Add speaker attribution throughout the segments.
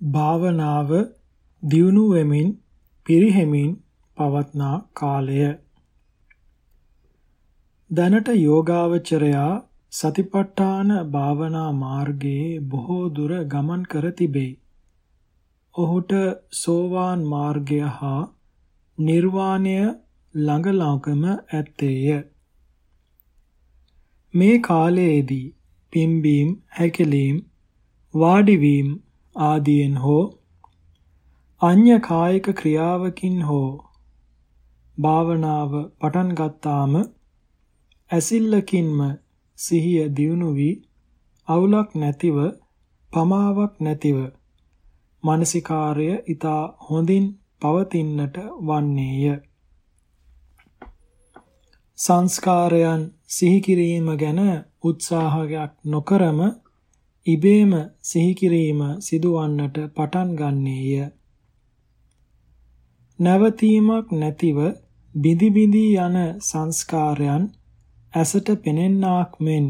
Speaker 1: භාවනාව දියුණු වෙමින් පිරිහෙමින් පවත්නා කාලය දැනට යෝගාවචරයා සතිපට්ඨාන භාවනා මාර්ගයේ බොහෝ දුර ගමන් කර තිබේ. ඔහුට සෝවාන් මාර්ගය හා නිර්වාණය ළඟ ළඟම ඇත්තේය. මේ කාලයේදී පිම්බීම් හැකිලීම් වාඩිවීම ආදීන් හෝ අඤ්‍ය කායික ක්‍රියාවකින් හෝ භාවනාව පටන් ගත්තාම ඇසිල්ලකින්ම සිහිය දියුණු වී අවුලක් නැතිව පමාවක් නැතිව මානසිකාර්ය ඊතා හොඳින් පවතින්නට වන්නේය. සංස්කාරයන් සිහි කිරීම ගැන උත්සාහයක් නොකරම ඉබේම සිහි කිරීම සිදුවන්නට පටන් ගන්නේය නැවතීමක් නැතිව බිඳි බිඳි යන සංස්කාරයන් ඇසට පෙනෙන්නාක් මෙන්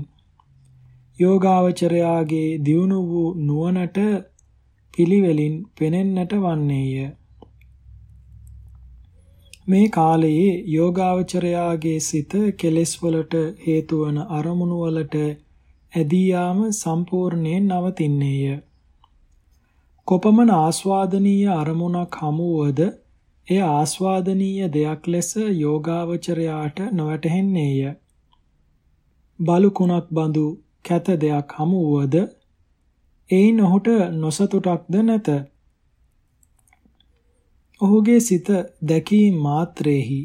Speaker 1: යෝගාවචරයාගේ දියුණු වූ නුවණට පිළිවෙලින් පෙනෙන්නට වන්නේය. මේ කාලයේ යෝගාවචරයාගේ සිත කෙලෙස් වලට හේතු වන අරමුණු වලට ඇදී යාම සම්පූර්ණයෙන් නවතින්නේය. කොපමණ ආස්වාදනීය අරමුණක් හමුවද එය ආස්වාදනීය දෙයක් ලෙස යෝගාවචරයාට නොවැටහෙන්නේය. බලුකුණක් බඳු කැත දෙයක් හමු වුවද එයින් ඔහුට නොසතුටක්ද නැත. ඔහුගේ සිත දැකීම මාත්‍රේහි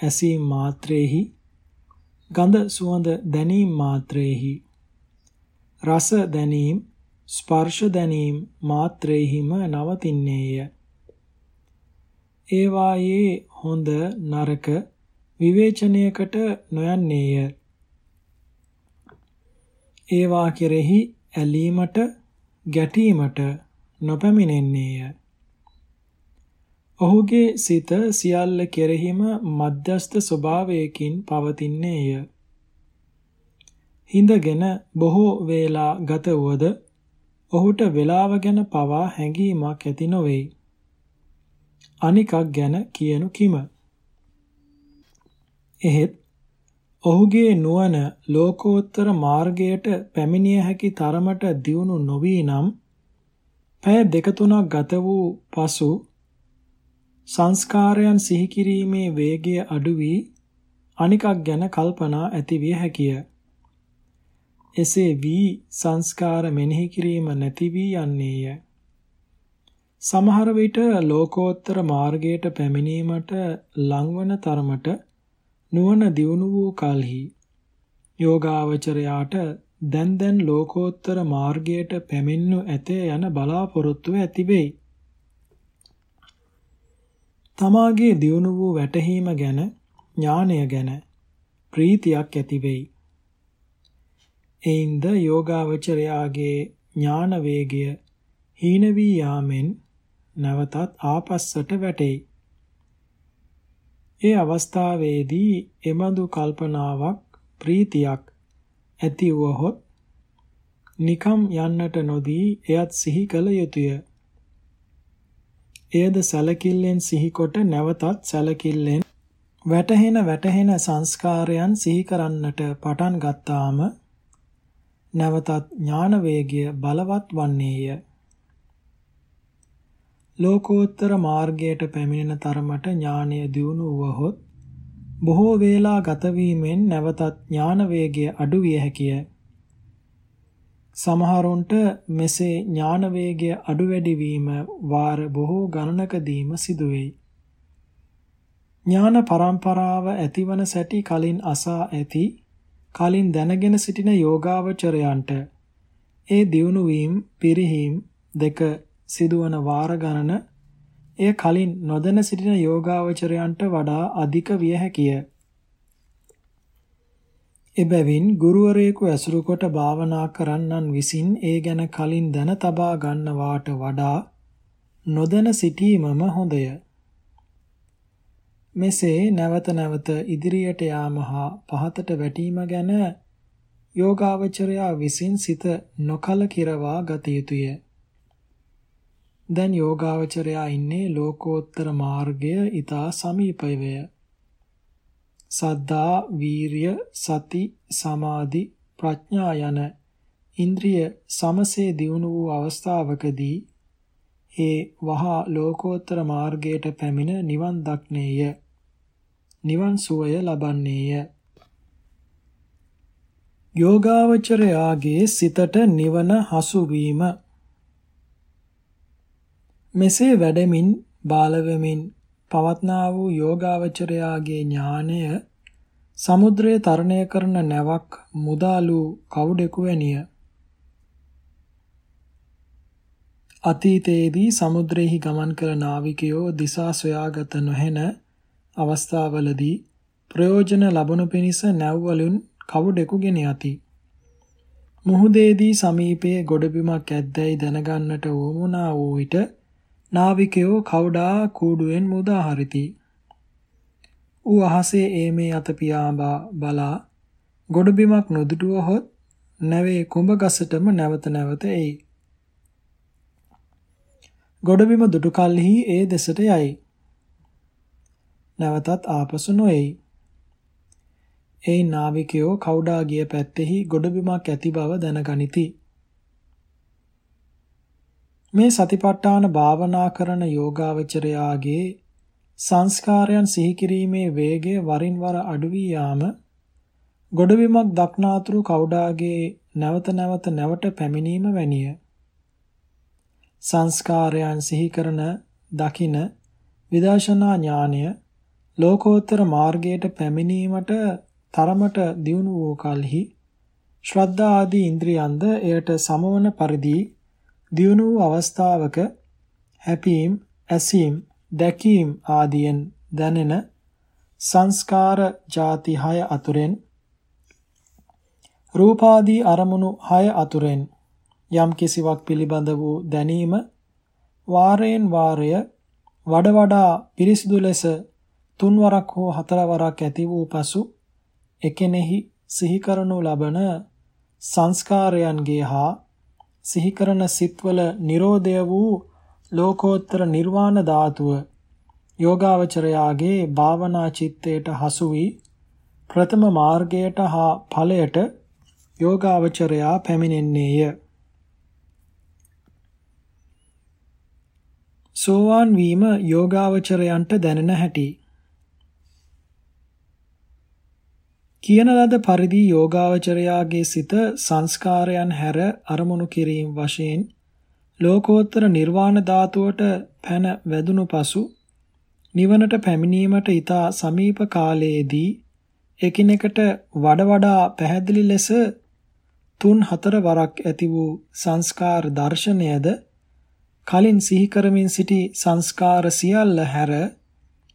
Speaker 1: ඇසීම මාත්‍රේහි ගඳ සුවඳ දැනීම මාත්‍රේහි රස දැනීම ස්පර්ශ දැනීම මාත්‍රේහිම නවතින්නේය. ඒවායේ හොඳ නරක විවේචනයකට නොයන්නේය. ඒවා කෙරෙහි ඇලීමට ගැටීමට නොපැමිණෙන්නේය. ඔහුගේ සිත සියල්ල කෙරෙහිම මධ්‍යස්ත ස්වභාවයකින් පවතින්නේය. හිඳගෙන බොහෝ වේලා ගත වුවද ඔහුට වේලාව ගැන පවා හැඟීමක් ඇති නොවේ. අනිකක් ගැන කියනු කිම. එහෙත් ඔහුගේ නුවණ ලෝකෝත්තර මාර්ගයට පැමිණිය හැකි තරමට දියුණු නොවී නම් පැය දෙක තුනක් ගත වූ පසු සංස්කාරයන් සිහි කිරීමේ වේගය අඩු වී අනිකක් ගැන කල්පනා ඇතිවිය හැකිය. එසේ වී සංස්කාර මෙනෙහි කිරීම නැති වී යන්නේය. සමහර විට ලෝකෝත්තර මාර්ගයට පැමිණීමට ලංවන තරමට නුවණ දියුණු වූ කලෙහි යෝගාවචරයාට දැන් දැන් ලෝකෝත්තර මාර්ගයට පැමිණෙනු ඇතේ යන බලාපොරොත්තුව ඇති වෙයි. තමාගේ දියුණු වූ වැටහීම ගැන ඥානය ගැන ප්‍රීතියක් ඇති වෙයි. එයින්ද යෝගාවචරයාගේ ඥාන වේගය හීන වී යාමෙන් නැවතත් ආපස්සට වැටෙයි. ඒ අවස්ථාවේදී එමඳු කල්පනාවක් ප්‍රීතියක් ඇති වුවහොත් නිකම් යන්නට නොදී එයත් සිහි කළ යුතුය. එයද සැලකිල්ලෙන් සිහිකොට නැවතත් සැලකිල්ලෙන් වැටහෙන වැටහෙන සංස්කාරයන් සිහි කරන්නට පටන් ගත්තාම නැවතත් ඥාන වේගය බලවත් වන්නේය. ලෝකෝත්තර මාර්ගයට පැමිණෙන තරමට ඥානය දියුණු වුවහොත් බොහෝ වේලා ගත වීමෙන් නැවතත් ඥාන වේගය අඩු විය හැකිය. සමහරුන්ට මෙසේ ඥාන වේගය අඩු වැඩි වීම වාර බොහෝ ගණනකදීම සිදුවේයි. ඥාන පරම්පරාව ඇතිවන සැටි කලින් අසා ඇති කලින් දැනගෙන සිටින යෝගාවචරයන්ට ඒ දියුණු වීම පිරිහීම දෙක සිදුවන වාර ගණන එය කලින් නොදැන සිටින යෝගාවචරයන්ට වඩා අධික විය හැකිය. එබැවින් ගුරුවරයෙකු ඇසුරු කොට භාවනා කරන්නන් විසින් ඒ ගැන කලින් දැන තබා ගන්නවාට වඩා නොදැන සිටීමම හොඳය. මෙසේ නැවත නැවත ඉදිරියට යාම හා පහතට වැටීම ගැන යෝගාවචරයා විසින් සිත නොකල කිරවා ගත යුතුය. දැන් යෝගාවචරයා ඉන්නේ ලෝකෝත්තර මාර්ගය ඊතා සමීපය. සද්දා, වීරිය, සති, සමාධි, ප්‍රඥා යන ඉන්ද්‍රිය සමසේ දියුණු වූ අවස්ථාවකදී ඒ වහා ලෝකෝත්තර මාර්ගයට පැමිණ නිවන් දක්නේය. නිවන් සුවය ලබන්නේය. යෝගාවචරයාගේ සිතට නිවන හසු වීම මෙසේ වැඩමින් බාල වෙමින් පවත්නා වූ යෝගාවචරයාගේ ඥානය සමුද්‍රය තරණය කරන නැවක් මුදාලු කවුඩෙකු වැනිය අතීතයේදී සමුද්‍රයෙහි ගමන් කළ නාවිකයෝ දිසා සොයාගත නොහැන අවස්ථාවලදී ප්‍රයෝජන ලබනු පිණිස නැව්වලුන් කවුඩෙකු ගෙන යති. මුහුදේදී සමීපයේ ගොඩබිමක් ඇද්දැයි දැනගන්නට වුවමනා වූ විට නාවිකයෝ කවුඩා කූඩුවෙන් මුදා හරිති. ඌ අහසේ ඒමේ අත පියාඹා බලා ගොඩබිමක් නොදුටුවහොත් නැවේ කුඹ ගසටම නැවත නැවත එයි. ගොඩබිම දුටු කල්හි ඒ දෙසට යයි. නැවතත් ආපසු නොඑයි. ඒ නාවිකයෝ කවුඩා ගිය පැත්තේහි ගොඩබිමක් ඇති බව දැනගනිති. මේ සතිපට්ඨාන භාවනා කරන යෝගාවචරයාගේ සංස්කාරයන් සිහි කිරීමේ වේගය වරින් වර අඩු වී යාම ගොඩබිමක් දක්නාතුරු කවුඩාගේ නැවත නැවත නැවට පැමිණීම වැනිය. සංස්කාරයන් සිහි කරන දකින විදර්ශනා ඥානය ලෝකෝත්තර මාර්ගයට පැමිණීමට තරමට දියුණු වූ කලෙහි ශ්‍රද්ධා ආදී ඉන්ද්‍රියන්ද එයට සමවන පරිදි දියුණු වූ අවස්ථාවක හැපීම් ඇසීම් දැකීම් ආදියෙන් දැනෙන සංස්කාර ಜಾති 6 අතුරෙන් රූපාදී අරමුණු 6 අතුරෙන් යම් කිසිවක් පිළිබඳ වූ දැනීම වාරයෙන් වාරය වඩ වඩා පිරිසිදු ලෙස තුන්වරක් හෝ හතරවරක් ඇති වූ පසු එකෙනෙහි සිහි කරනු ලබන සංස්කාරයන්ගේ හා සිහි කරන සිත්වල Nirodha වූ ලෝකෝත්තර නිර්වාණ ධාතුව යෝගාවචරයාගේ භාවනා චිත්තයට හසු වී ප්‍රථම මාර්ගයට හා ඵලයට යෝගාවචරයා පැමිණෙන්නේය. සෝවාන් වීම යෝගාවචරයන්ට දැනෙන හැටි. කියන ලද පරිදි යෝගාවචරයාගේ සිත සංස්කාරයන් හැර අරමුණු කිරීම වශයෙන් ලෝකෝත්තර නිර්වාණ ධාතුවට පැන වැදුණු පසු නිවනට පැමිණීමට ඊතා සමීප කාලයේදී එකිනෙකට වඩ වඩා පැහැදිලි ලෙස තුන් හතර වරක් ඇති වූ සංස්කාර දර්ශනයද කලින් සිහි කරමින් සිටි සංස්කාර සියල්ල හැර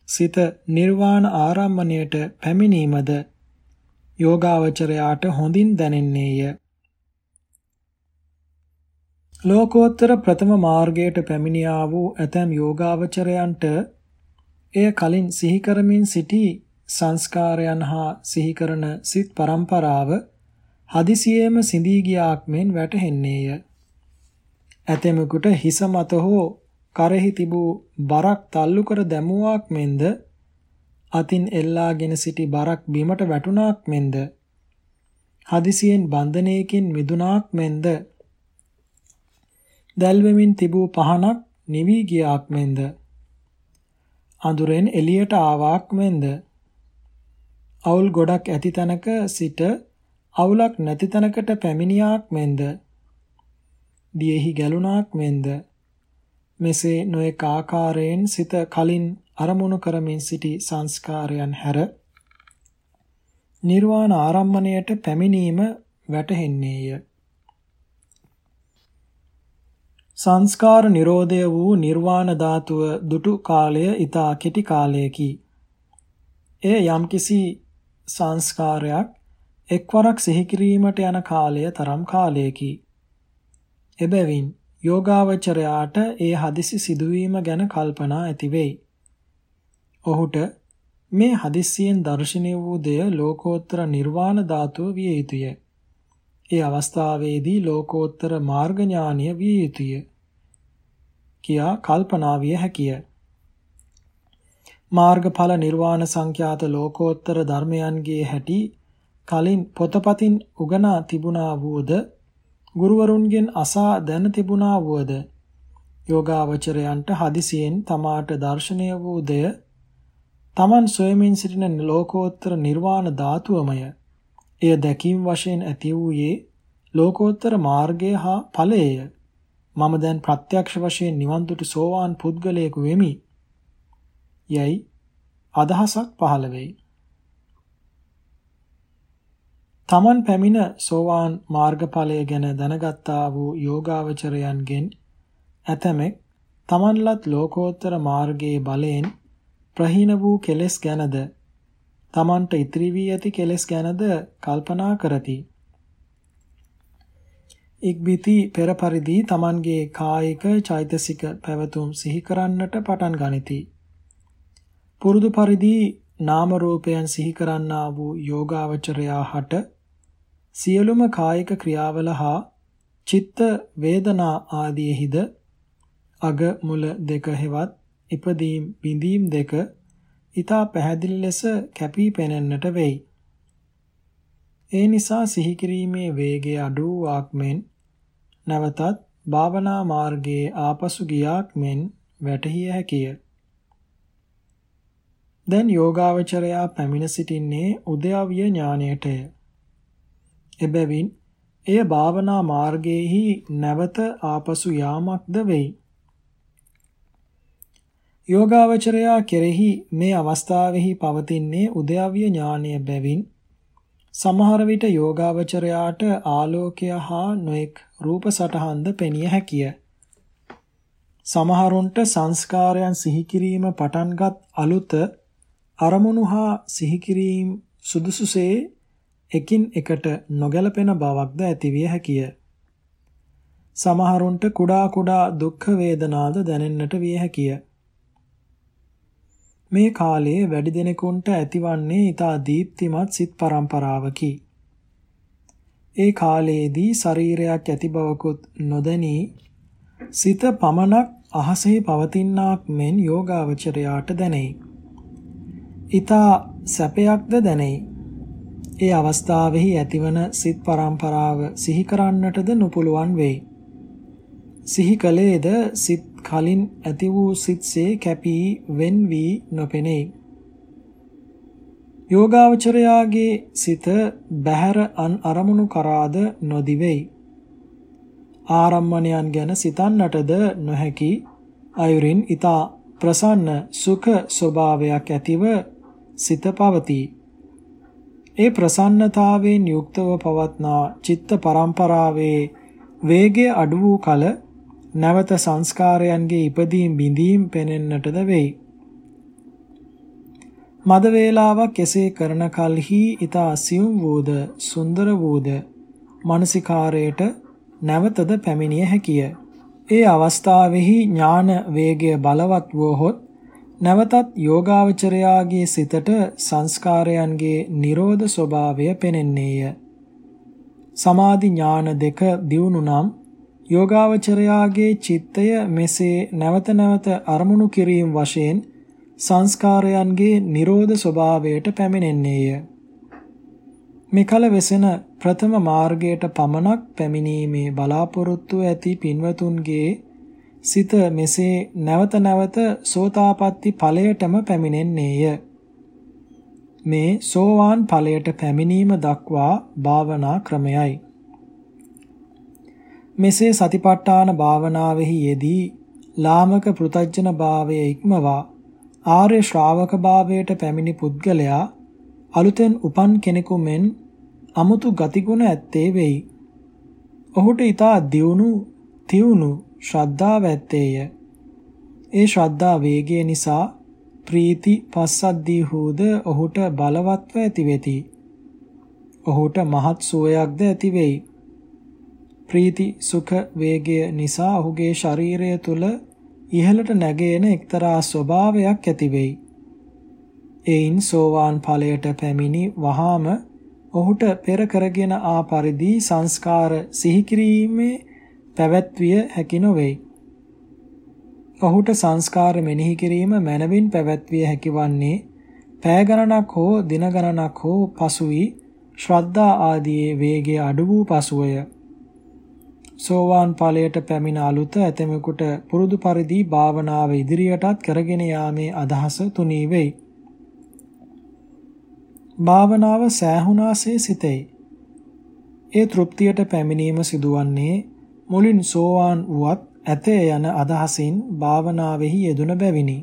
Speaker 1: සිත නිර්වාණ ආරම්මණයට පැමිණීමද යෝගාවචරයාට හොඳින් දැනෙන්නේය. ලෝකෝත්තර ප්‍රථම මාර්ගයට පැමිණියා වූ ඇතැම් යෝගාවචරයන්ට එය කලින් සිහි කරමින් සිටි සංස්කාරයන් හා සිහි කරන සිත් පරම්පරාව හදිසියේම සිඳී ගියාක් මෙන් වැටහෙන්නේය. ඇතෙමෙකුට හිස මත හෝ කරෙහි තිබූ බරක් තල්ලු කර දැමුවාක් මෙන්ද අතින් එල්ලාගෙන සිටි බරක් බිමට වැටුණාක් මෙන්ද? හදිසියෙන් බන්ධනයකින් මිදුණාක් මෙන්ද? දැල්වෙමින් තිබූ පහනක් නිවි ගියාක් මෙන්ද? අඳුරෙන් එළියට ආවාක් මෙන්ද? අවුල් ගොඩක් ඇති තැනක සිට අවුලක් නැති තැනකට පැමිණියාක් මෙන්ද? දියෙහි ගැලුණාක් මෙන්ද? මෙසේ නොඑක ආකාරයෙන් සිත කලින් අරමුණු කරමින් සිටි සංස්කාරයන් හැර නිර්වාණ ආරම්මණයට පැමිණීම වැටහෙන්නේය. සංස්කාර නිරෝධය වූ නිර්වාණ ධාතුව දුටු කාලය ඊතා කෙටි කාලයකි. එය යම්කිසි සංස්කාරයක් එක්වරක් සිහි කිරීමට යන කාලය තරම් කාලයකි. එබැවින් යෝගාවචරයාට ඒ හදිසි සිදුවීම ගැන කල්පනා ඇති වෙයි. ඔහුට මේ හදිස්සියෙන් දර්ශනය වූ දෙය ලෝකෝත්තර නිර්වාණ ධාතුව විය යුතුය. ඒ අවස්ථාවේදී ලෝකෝත්තර මාර්ග ඥානය විය යුතුය. කියා කල්පනා විය හැකිය. මාර්ගඵල නිර්වාණ සංඛ්‍යාත ලෝකෝත්තර ධර්මයන්ගේ හැටි කලින් පොතපතින් උගනා තිබුණා වූද ගුරුවරුන්ගෙන් අසා දැන තිබුණා වූද යෝගාවචරයන්ට හදිසියෙන් තමාට දර්ශනය වූ දෙය තමන් සොයමින් සිටින ලෝකෝත්තර නිර්වාණ ධාතුවමය. එය දැකීම වශයෙන් ඇති වූයේ ලෝකෝත්තර මාර්ගය හා ඵලයේය. මම දැන් ප්‍රත්‍යක්ෂ වශයෙන් නිවන් දුටු සෝවාන් පුද්ගලයෙකු වෙමි. යයි අදහසක් පහළ වෙයි. තමන් පැමිණ සෝවාන් මාර්ගඵලය ගැන දැනගත්තා වූ යෝගාවචරයන්ගෙන් ඇතමෙක් තමන්ලත් ලෝකෝත්තර මාර්ගයේ බලයෙන් ප්‍රහීන වූ කෙලෙස් ගැනද තමන්ට ඉතිරි වී ඇති කෙලෙස් ගැනද කල්පනා කරති. ඉක්බිති පෙර පරිදි Tamanගේ කායික චෛතසික පැවතුම් සිහි කරන්නට පටන් ගනිති. පුරුදු පරිදි නාම රූපයන් සිහි කරන්නා වූ යෝගාවචරයා හට සියලුම කායික ක්‍රියාවල හා චිත්ත වේදනා ආදීෙහිද අග මුල දෙක හෙවත් ඉපදීම් බිඳීම් දෙක ඊතා පැහැදිලි ලෙස කැපී පෙනෙන්නට වෙයි. ඒ නිසා සිහි කිරීමේ වේගය අඩු වාක් මෙන් නැවතත් භාවනා මාර්ගයේ ආපසු ගියාක් මෙන් වැටහිය හැකිය. දැන් යෝගාවචරයා පැමිණ සිටින්නේ උද්‍යවිය ඥාණයටය. එබැවින් එය භාවනා මාර්ගයේහි නැවත ආපසු යාමක්ද වෙයි. යෝගාවචරයා කෙරෙහි මේ අවස්ථාවෙහි පවතින්නේ උද්‍යවිය ඥානය බැවින් සමහර විට යෝගාවචරයාට ආලෝකය හා නොඑක් රූප සටහන්ද පෙනිය හැකිය. සමහරුන්ට සංස්කාරයන් සිහි කිරීම පටන්ගත් අලුත අරමුණු හා සිහි කිරීම සුදුසුසේ එකින් එකට නොගැලපෙන බවක්ද ඇතිවිය හැකිය. සමහරුන්ට කුඩා කුඩා දුක් වේදනාද දැනෙන්නට විය හැකිය. මේ කාලයේ වැඩි දෙනෙකුන්ට ඇතිවන්නේ ඊතා දීප්තිමත් සිත් පරම්පරාවකි. ඒ කාලයේදී ශරීරයක් ඇති බවකුත් නොදැනී සිත පමණක් අහසෙහි පවතිනාක් මෙන් යෝගාවචරයාට දැනෙයි. ඊතා සැපයක්ද දැනෙයි. ඒ අවස්ථාවෙහි ඇතිවන සිත් පරම්පරාව සිහි කරන්නටද නොපුළුවන් වෙයි. සිහි කලේද සිත් කලින් ඇති වූ සිත්සේ කැපී වෙන් වී නොපෙනේ. යෝගාවචරයාගේ සිත බහැර අන් අරමුණු කරාද නොදිවෙයි. ආරම්මණයන් ගැන සිතන්නටද නොහැකි අයුරින් ඊතා ප්‍රසන්න සුඛ ස්වභාවයක් ඇතිව සිත පවතී. ඒ ප්‍රසන්නතාවයෙන් යුක්තව පවත්නා චිත්ත පරම්පරාවේ වේගය අඩු වූ කල නැවත සංස්කාරයන්ගේ ඉපදීම් බිඳීම් පෙනෙන්නටද වෙයි. මද වේලාවක් එසේ කරන කලෙහි ඊට අසියුම් වූද සුන්දර වූද මානසිකාරයට නැවතද පැමිණිය හැකිය. ඒ අවස්ථාවෙහි ඥාන වේගය බලවත් වූහොත් නැවතත් යෝගාවචරයාගේ සිතට සංස්කාරයන්ගේ නිරෝධ ස්වභාවය පෙනෙන්නේය. සමාධි ඥාන දෙක දියුණු නම් යෝගාවචරයාගේ චිත්තය මෙසේ නැවත නැවත අරමුණු කිරීම වශයෙන් සංස්කාරයන්ගේ නිරෝධ ස්වභාවයට පැමිණෙන්නේය. මෙකල වෙසෙන ප්‍රථම මාර්ගයට පමණක් පැමිණීමේ බලාපොරොත්තු ඇති පින්වතුන්ගේ සිත මෙසේ නැවත නැවත සෝතාපට්ටි ඵලයටම පැමිණෙන්නේය. මේ සෝවාන් ඵලයට පැමිණීම දක්වා භාවනා ක්‍රමයයි. මෙසේ සතිපට්ඨාන භාවනාවෙහි යෙදී ලාමක පෘතජ්ජන භාවය ඉක්මවා ආර්ය ශ්‍රාවක භාවයට පැමිණි පුද්ගලයා අලුතෙන් උපන් කෙනෙකු මෙන් අමුතු ගතිගුණ ඇත්තේ වෙයි. ඔහුට ඊතා දියුණු තියුණු ශ්‍රද්ධාව ඇත්තේය. ඒ ශ්‍රද්ධා වේගය නිසා ප්‍රීති පස්සද්දී හුද ඔහුට බලවත්ව ඇති වෙති. ඔහුට මහත් සුවයක්ද ඇති වෙයි. ප්‍රීති සුඛ වේගය නිසා ඔහුගේ ශරීරය තුල ඉහළට නැගෙන එක්තරා ස්වභාවයක් ඇති වෙයි. එයින් සෝවාන් ඵලයට පැමිණි වහාම ඔහුට පෙර කරගෙන ආ පරිදි සංස්කාර සිහි කිරීමේ පැවැත්විය හැකි නොවේ. ඔහුට සංස්කාර මෙනෙහි කිරීම මනවින් පැවැත්විය හැකිවන්නේ පෑ ගණනක් හෝ දින ගණනක් හෝ පසුයි ශ්‍රද්ධා ආදී වේගය අඩු වූ පසුවය. සෝවාන් ඵලයට පැමිණ අලුත ඇතෙමෙකුට පුරුදු පරිදි භාවනාව ඉදිරියටත් කරගෙන යාමේ අදහස තුනී වෙයි. භාවනාව සෑහුණාසේ සිතෙයි. ඒ තෘප්තියට පැමිණීම සිදුවන්නේ මුලින් සෝවාන් වුවත් ඇතේ යන අදහසින් භාවනාවෙහි යෙදුන බැවිනි.